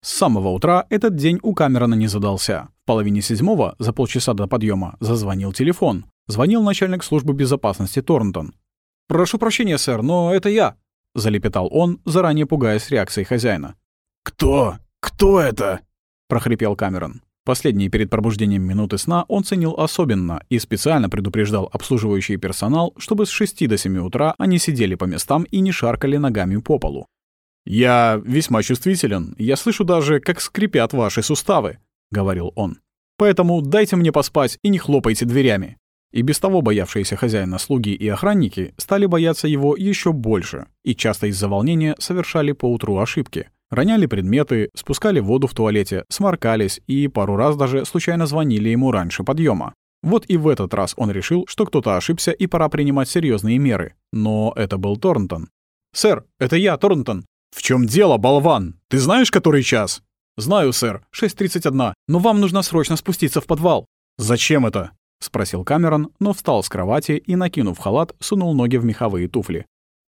С самого утра этот день у Камерона не задался. В половине седьмого, за полчаса до подъема, зазвонил телефон. Звонил начальник службы безопасности Торнтон. «Прошу прощения, сэр, но это я», — залепетал он, заранее пугаясь реакции хозяина. «Кто? Кто это?» — прохрипел Камерон. Последние перед пробуждением минуты сна он ценил особенно и специально предупреждал обслуживающий персонал, чтобы с 6 до 7 утра они сидели по местам и не шаркали ногами по полу. «Я весьма чувствителен. Я слышу даже, как скрипят ваши суставы», — говорил он. «Поэтому дайте мне поспать и не хлопайте дверями». И без того боявшиеся хозяина слуги и охранники стали бояться его еще больше и часто из-за волнения совершали поутру ошибки — Роняли предметы, спускали воду в туалете, сморкались и пару раз даже случайно звонили ему раньше подъема. Вот и в этот раз он решил, что кто-то ошибся и пора принимать серьезные меры. Но это был Торнтон. «Сэр, это я, Торнтон». «В чем дело, болван? Ты знаешь, который час?» «Знаю, сэр. 6.31. Но вам нужно срочно спуститься в подвал». «Зачем это?» — спросил Камерон, но встал с кровати и, накинув халат, сунул ноги в меховые туфли.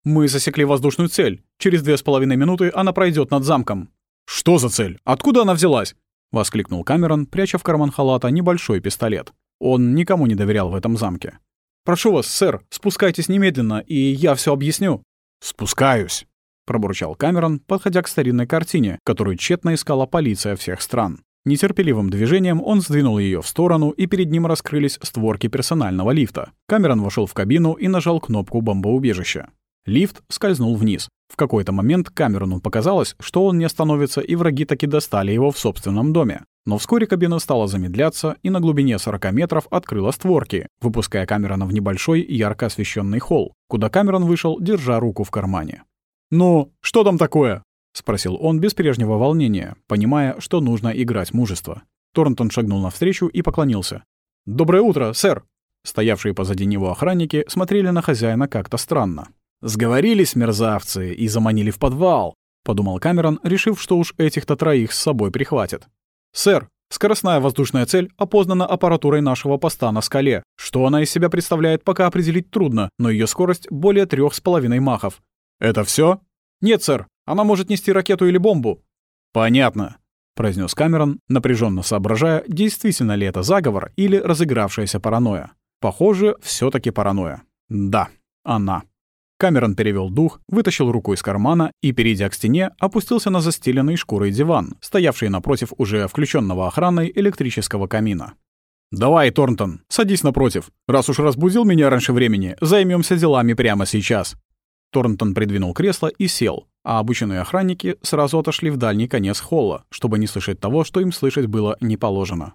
«Мы засекли воздушную цель. Через две с половиной минуты она пройдет над замком». «Что за цель? Откуда она взялась?» — воскликнул Камерон, пряча в карман халата небольшой пистолет. Он никому не доверял в этом замке. «Прошу вас, сэр, спускайтесь немедленно, и я все объясню». «Спускаюсь», — пробурчал Камерон, подходя к старинной картине, которую тщетно искала полиция всех стран. Нетерпеливым движением он сдвинул ее в сторону, и перед ним раскрылись створки персонального лифта. Камерон вошел в кабину и нажал кнопку бомбоубежища. Лифт скользнул вниз. В какой-то момент Камерону показалось, что он не остановится, и враги таки достали его в собственном доме. Но вскоре кабина стала замедляться, и на глубине 40 метров открыла створки, выпуская Камерона в небольшой ярко освещенный холл, куда Камерон вышел, держа руку в кармане. «Ну, что там такое?» — спросил он без прежнего волнения, понимая, что нужно играть мужество. Торнтон шагнул навстречу и поклонился. «Доброе утро, сэр!» Стоявшие позади него охранники смотрели на хозяина как-то странно. «Сговорились мерзавцы и заманили в подвал», — подумал Камерон, решив, что уж этих-то троих с собой прихватит. «Сэр, скоростная воздушная цель опознана аппаратурой нашего поста на скале. Что она из себя представляет, пока определить трудно, но ее скорость более трех с половиной махов». «Это все? «Нет, сэр. Она может нести ракету или бомбу». «Понятно», — произнес Камерон, напряженно соображая, действительно ли это заговор или разыгравшаяся паранойя. Похоже, все таки паранойя. Да, она. Камерон перевел дух, вытащил руку из кармана и, перейдя к стене, опустился на застеленный шкурой диван, стоявший напротив уже включенного охраной электрического камина. «Давай, Торнтон, садись напротив. Раз уж разбудил меня раньше времени, займемся делами прямо сейчас». Торнтон придвинул кресло и сел, а обученные охранники сразу отошли в дальний конец холла, чтобы не слышать того, что им слышать было не положено.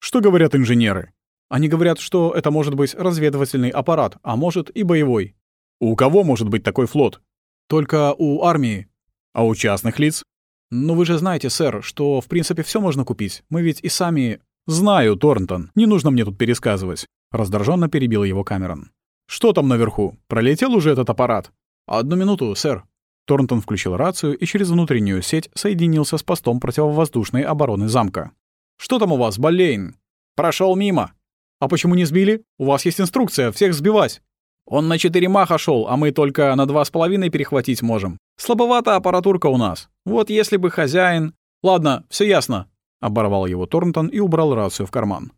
«Что говорят инженеры?» «Они говорят, что это может быть разведывательный аппарат, а может и боевой. У кого может быть такой флот? Только у армии. А у частных лиц? Ну вы же знаете, сэр, что в принципе все можно купить. Мы ведь и сами... Знаю, Торнтон, не нужно мне тут пересказывать. Раздраженно перебил его Камерон. Что там наверху? Пролетел уже этот аппарат? Одну минуту, сэр. Торнтон включил рацию и через внутреннюю сеть соединился с постом противовоздушной обороны замка. «Что там у вас, Болейн?» Прошел мимо». «А почему не сбили? У вас есть инструкция, всех сбивать». Он на четыре маха шел, а мы только на два с половиной перехватить можем. Слабовата аппаратурка у нас. Вот если бы хозяин... Ладно, все ясно. Оборвал его Торнтон и убрал рацию в карман.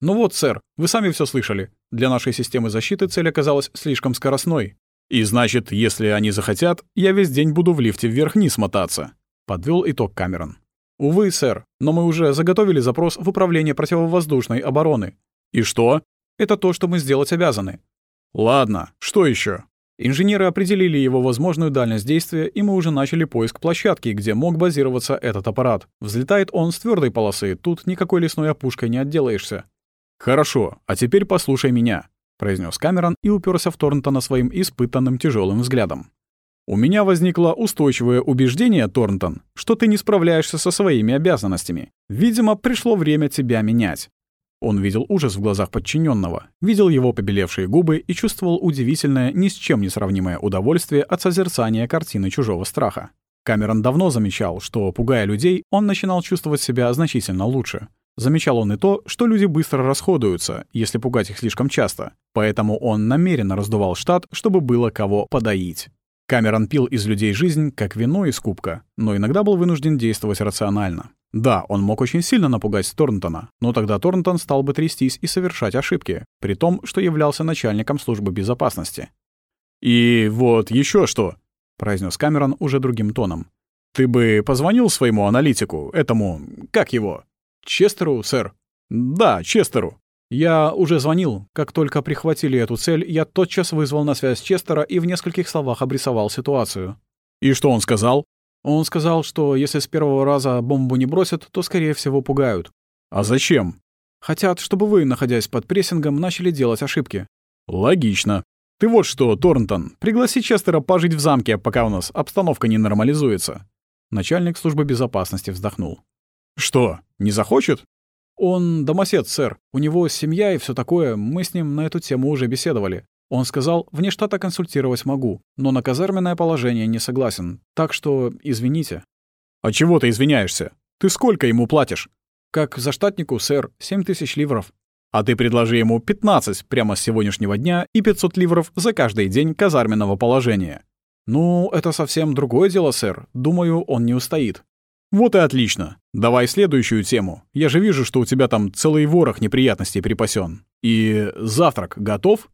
«Ну вот, сэр, вы сами все слышали. Для нашей системы защиты цель оказалась слишком скоростной. И значит, если они захотят, я весь день буду в лифте вверх-вниз мотаться», — подвел итог Камерон. «Увы, сэр, но мы уже заготовили запрос в Управление противовоздушной обороны». «И что?» «Это то, что мы сделать обязаны. Ладно, что еще? Инженеры определили его возможную дальность действия, и мы уже начали поиск площадки, где мог базироваться этот аппарат. Взлетает он с твердой полосы, тут никакой лесной опушкой не отделаешься. «Хорошо, а теперь послушай меня», — произнес Камерон и уперся в Торнтона своим испытанным тяжелым взглядом. «У меня возникло устойчивое убеждение, Торнтон, что ты не справляешься со своими обязанностями. Видимо, пришло время тебя менять. Он видел ужас в глазах подчиненного, видел его побелевшие губы и чувствовал удивительное, ни с чем не сравнимое удовольствие от созерцания картины чужого страха. Камерон давно замечал, что, пугая людей, он начинал чувствовать себя значительно лучше. Замечал он и то, что люди быстро расходуются, если пугать их слишком часто, поэтому он намеренно раздувал штат, чтобы было кого подоить. Камерон пил из людей жизнь, как вино из кубка, но иногда был вынужден действовать рационально. Да, он мог очень сильно напугать Торнтона, но тогда Торнтон стал бы трястись и совершать ошибки, при том, что являлся начальником службы безопасности. «И вот еще что», — произнес Камерон уже другим тоном. «Ты бы позвонил своему аналитику, этому... как его?» «Честеру, сэр?» «Да, Честеру». «Я уже звонил. Как только прихватили эту цель, я тотчас вызвал на связь Честера и в нескольких словах обрисовал ситуацию». «И что он сказал?» Он сказал, что если с первого раза бомбу не бросят, то, скорее всего, пугают. «А зачем?» «Хотят, чтобы вы, находясь под прессингом, начали делать ошибки». «Логично. Ты вот что, Торнтон, пригласи Честера пожить в замке, пока у нас обстановка не нормализуется». Начальник службы безопасности вздохнул. «Что, не захочет?» «Он домосед, сэр. У него семья и все такое. Мы с ним на эту тему уже беседовали. Он сказал, вне штата консультировать могу, но на казарменное положение не согласен. Так что извините». «А чего ты извиняешься? Ты сколько ему платишь?» «Как за штатнику, сэр, семь тысяч ливров». «А ты предложи ему 15 прямо с сегодняшнего дня и 500 ливров за каждый день казарменного положения». «Ну, это совсем другое дело, сэр. Думаю, он не устоит». «Вот и отлично. Давай следующую тему. Я же вижу, что у тебя там целый ворох неприятностей припасен. И завтрак готов?»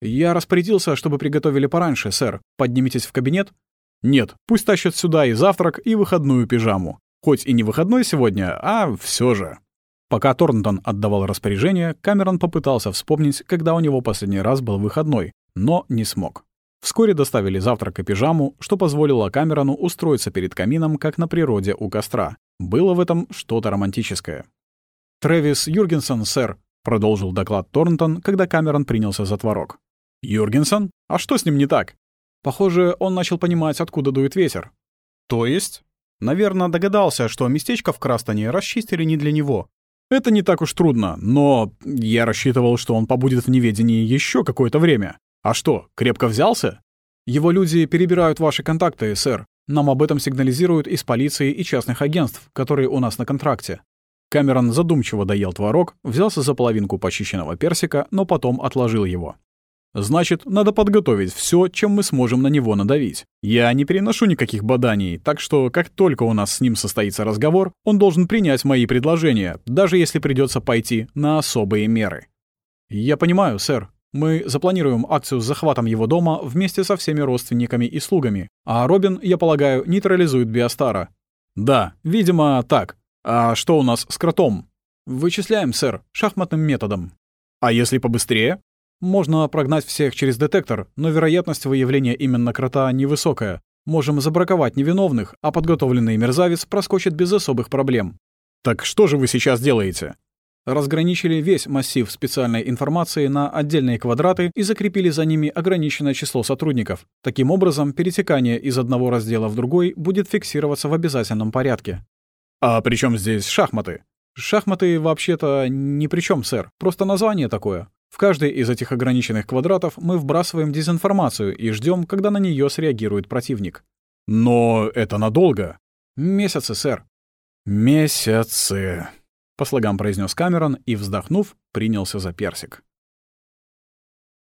«Я распорядился, чтобы приготовили пораньше, сэр. Поднимитесь в кабинет?» «Нет, пусть тащат сюда и завтрак, и выходную пижаму. Хоть и не выходной сегодня, а все же». Пока Торнтон отдавал распоряжение, Камерон попытался вспомнить, когда у него последний раз был выходной, но не смог. Вскоре доставили завтрак и пижаму, что позволило Камерону устроиться перед камином, как на природе у костра. Было в этом что-то романтическое. «Трэвис Юргенсон, сэр», — продолжил доклад Торнтон, когда Камерон принялся за творог. «Юргенсон? А что с ним не так?» «Похоже, он начал понимать, откуда дует ветер». «То есть?» «Наверное, догадался, что местечко в Крастоне расчистили не для него». «Это не так уж трудно, но я рассчитывал, что он побудет в неведении еще какое-то время. А что, крепко взялся?» «Его люди перебирают ваши контакты, сэр. Нам об этом сигнализируют из полиции и частных агентств, которые у нас на контракте». Камерон задумчиво доел творог, взялся за половинку почищенного персика, но потом отложил его. Значит, надо подготовить все, чем мы сможем на него надавить. Я не переношу никаких боданий, так что как только у нас с ним состоится разговор, он должен принять мои предложения, даже если придется пойти на особые меры. Я понимаю, сэр. Мы запланируем акцию с захватом его дома вместе со всеми родственниками и слугами, а Робин, я полагаю, нейтрализует Биостара. Да, видимо, так. А что у нас с кротом? Вычисляем, сэр, шахматным методом. А если побыстрее? Можно прогнать всех через детектор, но вероятность выявления именно крота невысокая. Можем забраковать невиновных, а подготовленный мерзавец проскочит без особых проблем. Так что же вы сейчас делаете? Разграничили весь массив специальной информации на отдельные квадраты и закрепили за ними ограниченное число сотрудников. Таким образом, перетекание из одного раздела в другой будет фиксироваться в обязательном порядке. А при чем здесь шахматы? Шахматы вообще-то ни при чем, сэр. Просто название такое. В каждый из этих ограниченных квадратов мы вбрасываем дезинформацию и ждем, когда на нее среагирует противник. Но это надолго. Месяцы, сэр. Месяцы, по слогам произнес Камерон и, вздохнув, принялся за персик.